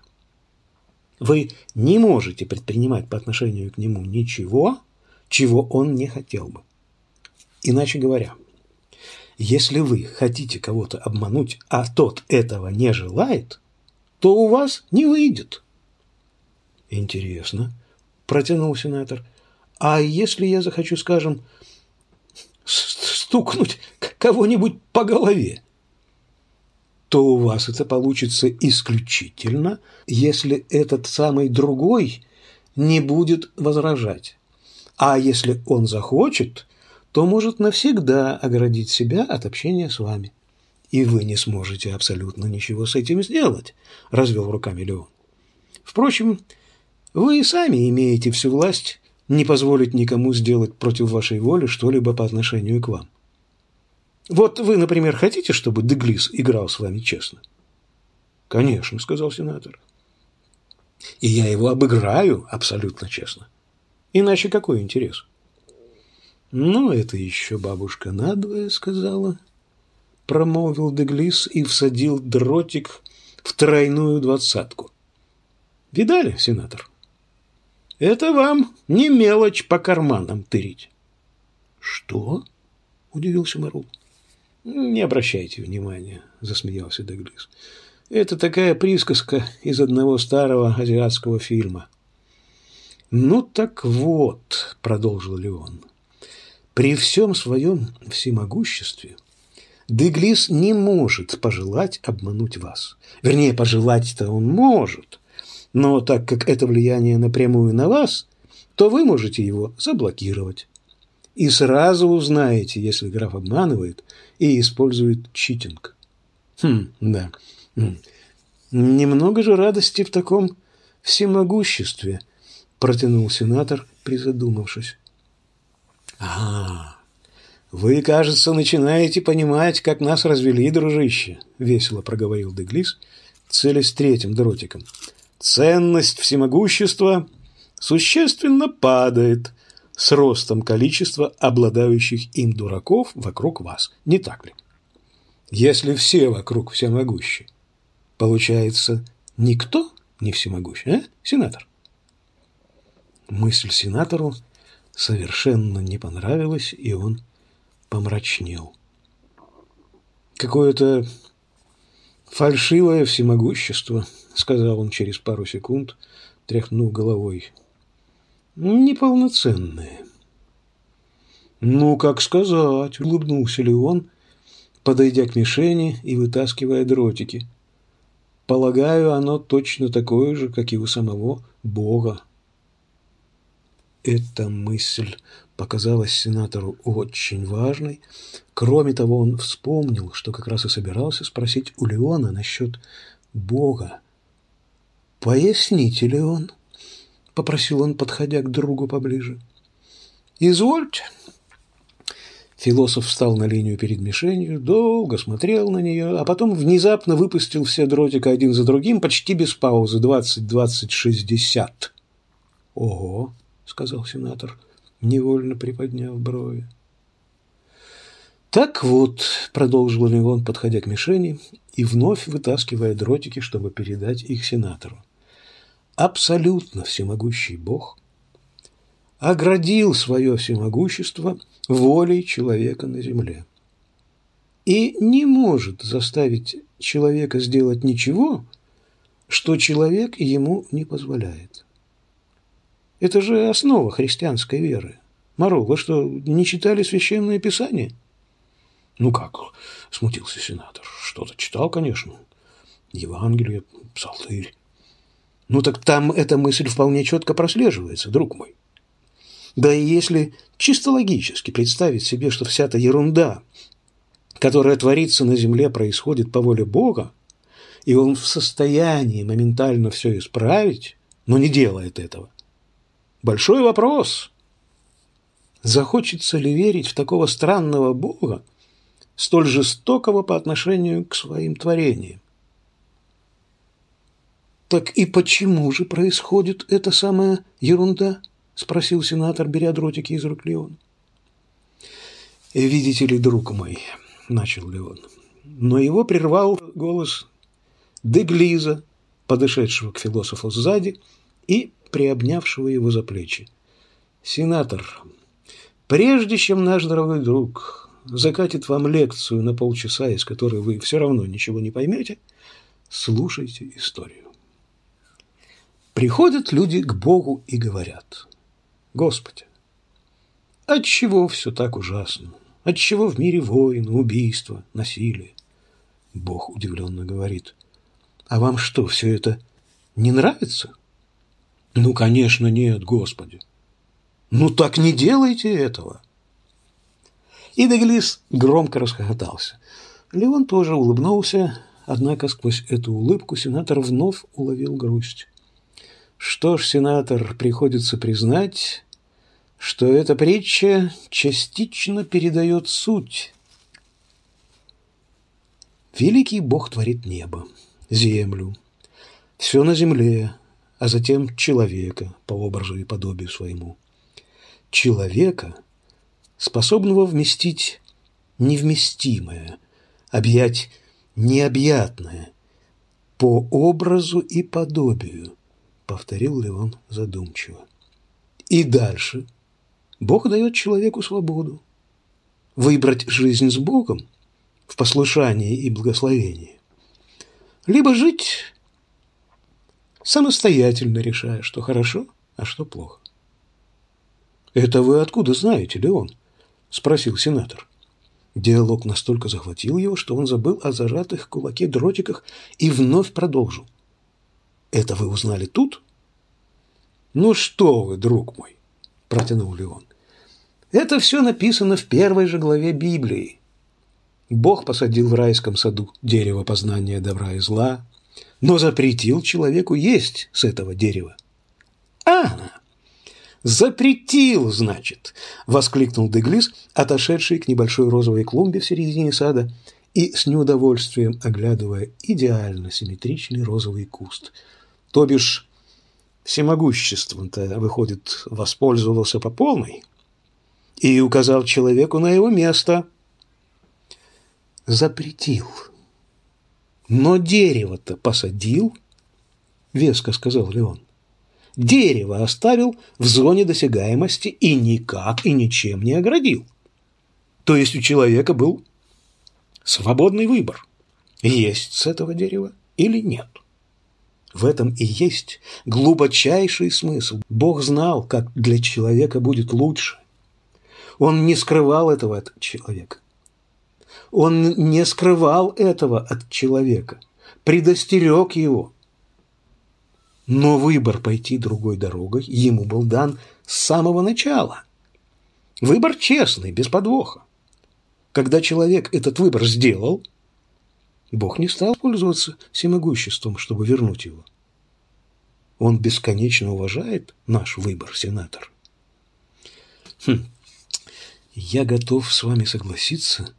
Вы не можете предпринимать по отношению к нему ничего, чего он не хотел бы. Иначе говоря, если вы хотите кого-то обмануть, а тот этого не желает, то у вас не выйдет. Интересно, протянул сенатор. А если я захочу, скажем, стукнуть кого-нибудь по голове? То у вас это получится исключительно, если этот самый другой не будет возражать. А если он захочет, то может навсегда оградить себя от общения с вами. И вы не сможете абсолютно ничего с этим сделать, развел руками Леон. Впрочем, вы и сами имеете всю власть не позволить никому сделать против вашей воли что-либо по отношению к вам. Вот вы, например, хотите, чтобы Деглис играл с вами честно? Конечно, сказал сенатор. И я его обыграю абсолютно честно. Иначе какой интерес? Ну, это еще бабушка надвое сказала, промолвил Деглис и всадил дротик в тройную двадцатку. Видали, сенатор? Это вам не мелочь по карманам тырить. Что? Удивился Марул. «Не обращайте внимания», – засмеялся Деглис. «Это такая присказка из одного старого азиатского фильма». «Ну так вот», – продолжил Леон, – «при всем своем всемогуществе Деглис не может пожелать обмануть вас. Вернее, пожелать-то он может, но так как это влияние напрямую на вас, то вы можете его заблокировать и сразу узнаете, если граф обманывает и использует читинг. Хм, да. Немного же радости в таком всемогуществе, протянул сенатор, призадумавшись. А, вы, кажется, начинаете понимать, как нас развели, дружище, весело проговорил Деглис, целясь третьим дротиком. Ценность всемогущества существенно падает с ростом количества обладающих им дураков вокруг вас. Не так ли? Если все вокруг всемогущие, получается, никто не всемогущий, а, сенатор? Мысль сенатору совершенно не понравилась, и он помрачнел. Какое-то фальшивое всемогущество, сказал он через пару секунд, тряхнув головой. Неполноценные. Ну, как сказать, улыбнулся Леон, подойдя к мишени и вытаскивая дротики. Полагаю, оно точно такое же, как и у самого Бога. Эта мысль показалась сенатору очень важной. Кроме того, он вспомнил, что как раз и собирался спросить у Леона насчет Бога. «Поясните, Леон», — попросил он, подходя к другу поближе. «Извольте». Философ встал на линию перед мишенью, долго смотрел на нее, а потом внезапно выпустил все дротика один за другим, почти без паузы, двадцать, двадцать, шестьдесят. «Ого!» — сказал сенатор, невольно приподняв брови. «Так вот», — продолжил Левон, подходя к мишени и вновь вытаскивая дротики, чтобы передать их сенатору. «Абсолютно всемогущий Бог оградил свое всемогущество волей человека на земле и не может заставить человека сделать ничего, что человек ему не позволяет. Это же основа христианской веры. Маро, вы что, не читали Священное Писание? Ну как, смутился сенатор. Что-то читал, конечно. Евангелие, псалтырь. Ну так там эта мысль вполне четко прослеживается, друг мой. Да и если чисто логически представить себе, что вся эта ерунда, которая творится на земле, происходит по воле Бога, и он в состоянии моментально все исправить, но не делает этого – Большой вопрос. Захочется ли верить в такого странного Бога, столь жестокого по отношению к своим творениям? «Так и почему же происходит эта самая ерунда?» – спросил сенатор, беря дротики из рук Леона. «Видите ли, друг мой», – начал Леон, но его прервал голос Деглиза, подошедшего к философу сзади, и приобнявшего его за плечи. «Сенатор, прежде чем наш дорогой друг закатит вам лекцию на полчаса, из которой вы все равно ничего не поймете, слушайте историю. Приходят люди к Богу и говорят, «Господи, отчего все так ужасно? Отчего в мире войны, убийства, насилие?» Бог удивленно говорит, «А вам что, все это не нравится?» Ну, конечно, нет, Господи. Ну, так не делайте этого. И Деглис громко расхохотался. Леон тоже улыбнулся, однако сквозь эту улыбку сенатор вновь уловил грусть. Что ж, сенатор, приходится признать, что эта притча частично передает суть. Великий Бог творит небо, землю, все на земле, а затем человека по образу и подобию своему. Человека, способного вместить невместимое, объять необъятное, по образу и подобию, повторил Леон задумчиво. И дальше Бог дает человеку свободу. Выбрать жизнь с Богом в послушании и благословении. Либо жить самостоятельно решая, что хорошо, а что плохо. «Это вы откуда знаете, Леон?» – спросил сенатор. Диалог настолько захватил его, что он забыл о зажатых кулаке дротиках и вновь продолжил. «Это вы узнали тут?» «Ну что вы, друг мой!» – протянул Леон. «Это все написано в первой же главе Библии. Бог посадил в райском саду дерево познания добра и зла, но запретил человеку есть с этого дерева. «А, запретил, значит!» – воскликнул Деглис, отошедший к небольшой розовой клумбе в середине сада и с неудовольствием оглядывая идеально симметричный розовый куст. То бишь, всемогуществом-то, выходит, воспользовался по полной и указал человеку на его место. Запретил но дерево-то посадил, веско сказал Леон. Дерево оставил в зоне досягаемости и никак и ничем не оградил. То есть у человека был свободный выбор, есть с этого дерева или нет. В этом и есть глубочайший смысл. Бог знал, как для человека будет лучше. Он не скрывал этого от человека. Он не скрывал этого от человека, предостерег его. Но выбор пойти другой дорогой ему был дан с самого начала. Выбор честный, без подвоха. Когда человек этот выбор сделал, Бог не стал пользоваться всемогуществом, чтобы вернуть его. Он бесконечно уважает наш выбор, сенатор. Хм. Я готов с вами согласиться,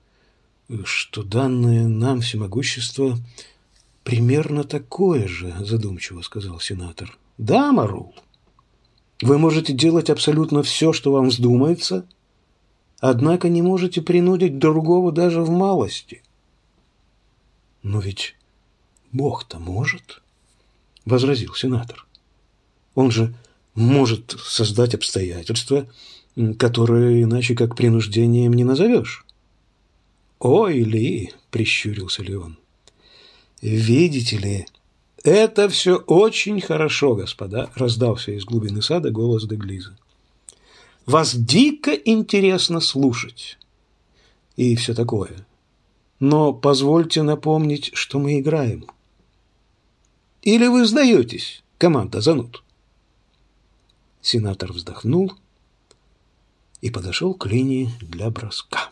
что данное нам всемогущество примерно такое же, задумчиво сказал сенатор. Да, Марул, вы можете делать абсолютно все, что вам вздумается, однако не можете принудить другого даже в малости. Но ведь Бог-то может, возразил сенатор. Он же может создать обстоятельства, которые иначе как принуждением не назовешь. «Ой, Ли!» – прищурился Леон. «Видите ли, это все очень хорошо, господа!» – раздался из глубины сада голос Деглиза. «Вас дико интересно слушать!» И все такое. Но позвольте напомнить, что мы играем. Или вы сдаетесь, команда зануд? Сенатор вздохнул и подошел к линии для броска.